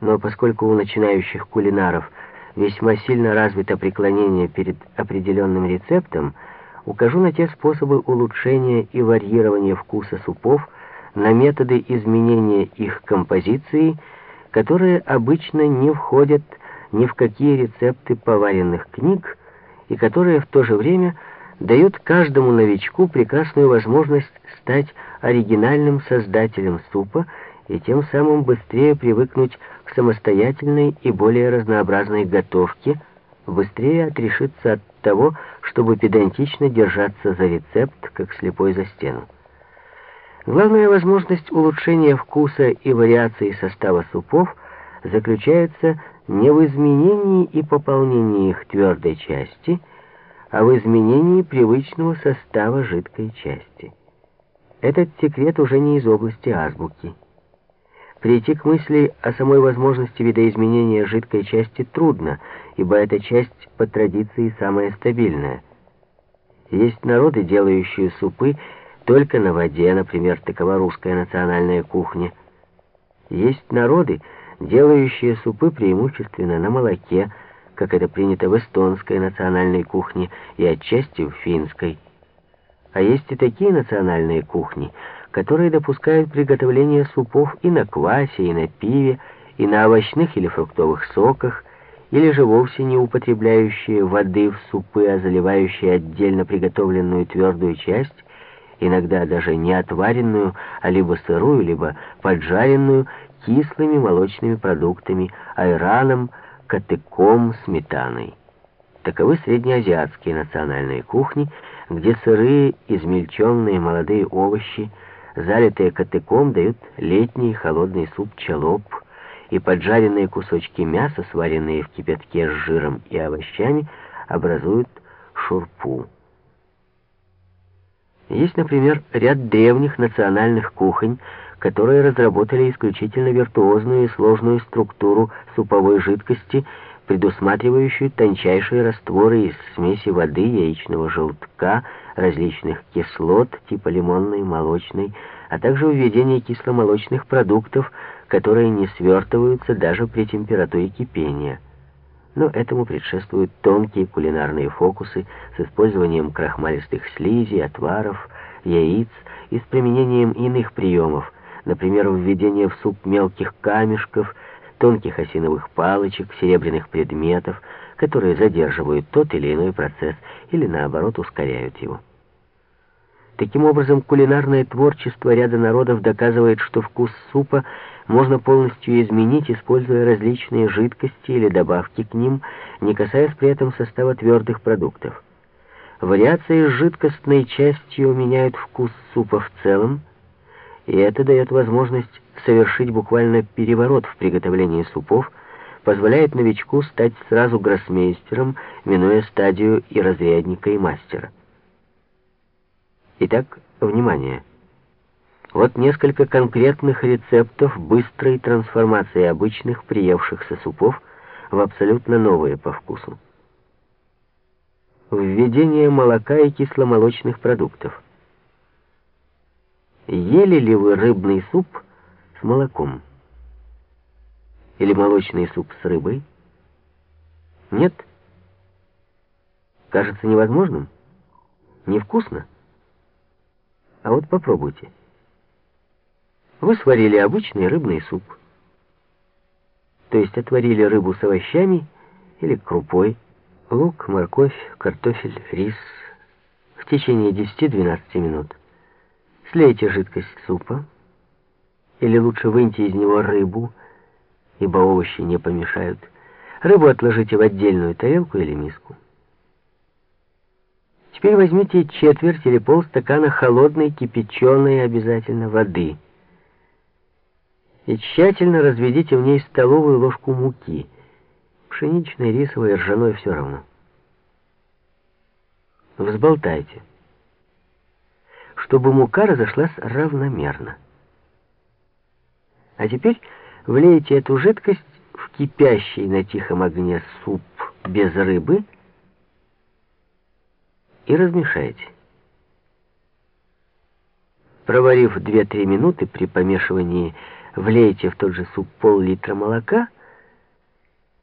Но поскольку у начинающих кулинаров весьма сильно развито преклонение перед определенным рецептом, укажу на те способы улучшения и варьирования вкуса супов, на методы изменения их композиции, которые обычно не входят ни в какие рецепты поваренных книг и которые в то же время дают каждому новичку прекрасную возможность стать оригинальным создателем супа и тем самым быстрее привыкнуть к самостоятельной и более разнообразной готовке, быстрее отрешиться от того, чтобы педантично держаться за рецепт, как слепой за стену. Главная возможность улучшения вкуса и вариации состава супов заключается не в изменении и пополнении их твердой части, а в изменении привычного состава жидкой части. Этот секрет уже не из области азбуки. Прийти к мысли о самой возможности видоизменения жидкой части трудно, ибо эта часть по традиции самая стабильная. Есть народы, делающие супы только на воде, например, такова русская национальная кухня. Есть народы, делающие супы преимущественно на молоке, как это принято в эстонской национальной кухне и отчасти в финской. А есть и такие национальные кухни – которые допускают приготовление супов и на квасе, и на пиве, и на овощных или фруктовых соках, или же вовсе не употребляющие воды в супы, а заливающие отдельно приготовленную твердую часть, иногда даже не отваренную, а либо сырую, либо поджаренную кислыми молочными продуктами, айраном, катыком, сметаной. Таковы среднеазиатские национальные кухни, где сырые, измельченные молодые овощи – залитые котыком, дают летний холодный суп чалоп, и поджаренные кусочки мяса, сваренные в кипятке с жиром и овощами, образуют шурпу. Есть, например, ряд древних национальных кухонь, которые разработали исключительно виртуозную и сложную структуру суповой жидкости, предусматривающую тончайшие растворы из смеси воды, яичного желтка, различных кислот типа лимонной, молочной, а также введение кисломолочных продуктов, которые не свертываются даже при температуре кипения. Но этому предшествуют тонкие кулинарные фокусы с использованием крахмалистых слизей, отваров, яиц и с применением иных приемов, например, введение в суп мелких камешков, тонких осиновых палочек, серебряных предметов, которые задерживают тот или иной процесс или, наоборот, ускоряют его. Таким образом, кулинарное творчество ряда народов доказывает, что вкус супа можно полностью изменить, используя различные жидкости или добавки к ним, не касаясь при этом состава твердых продуктов. Вариации с жидкостной частью меняют вкус супа в целом, и это дает возможность совершить буквально переворот в приготовлении супов, позволяет новичку стать сразу гроссмейстером, минуя стадию и разрядника, и мастера. Итак, внимание! Вот несколько конкретных рецептов быстрой трансформации обычных приевшихся супов в абсолютно новые по вкусу. Введение молока и кисломолочных продуктов. Ели ли вы рыбный суп с молоком? Или молочный суп с рыбой? Нет? Кажется невозможным? Невкусно? А вот попробуйте. Вы сварили обычный рыбный суп. То есть отварили рыбу с овощами или крупой, лук, морковь, картофель, рис в течение 10-12 минут. Слейте жидкость супа, или лучше выньте из него рыбу, ибо овощи не помешают. Рыбу отложите в отдельную тарелку или миску. Теперь возьмите четверть или полстакана холодной, кипяченой обязательно воды. И тщательно разведите в ней столовую ложку муки. Пшеничной, рисовой, ржаной, все равно. Взболтайте, чтобы мука разошлась равномерно. А теперь влейте эту жидкость в кипящий на тихом огне суп без рыбы, и размешайте. Проварив 2-3 минуты при помешивании влейте в тот же суп пол-литра молока —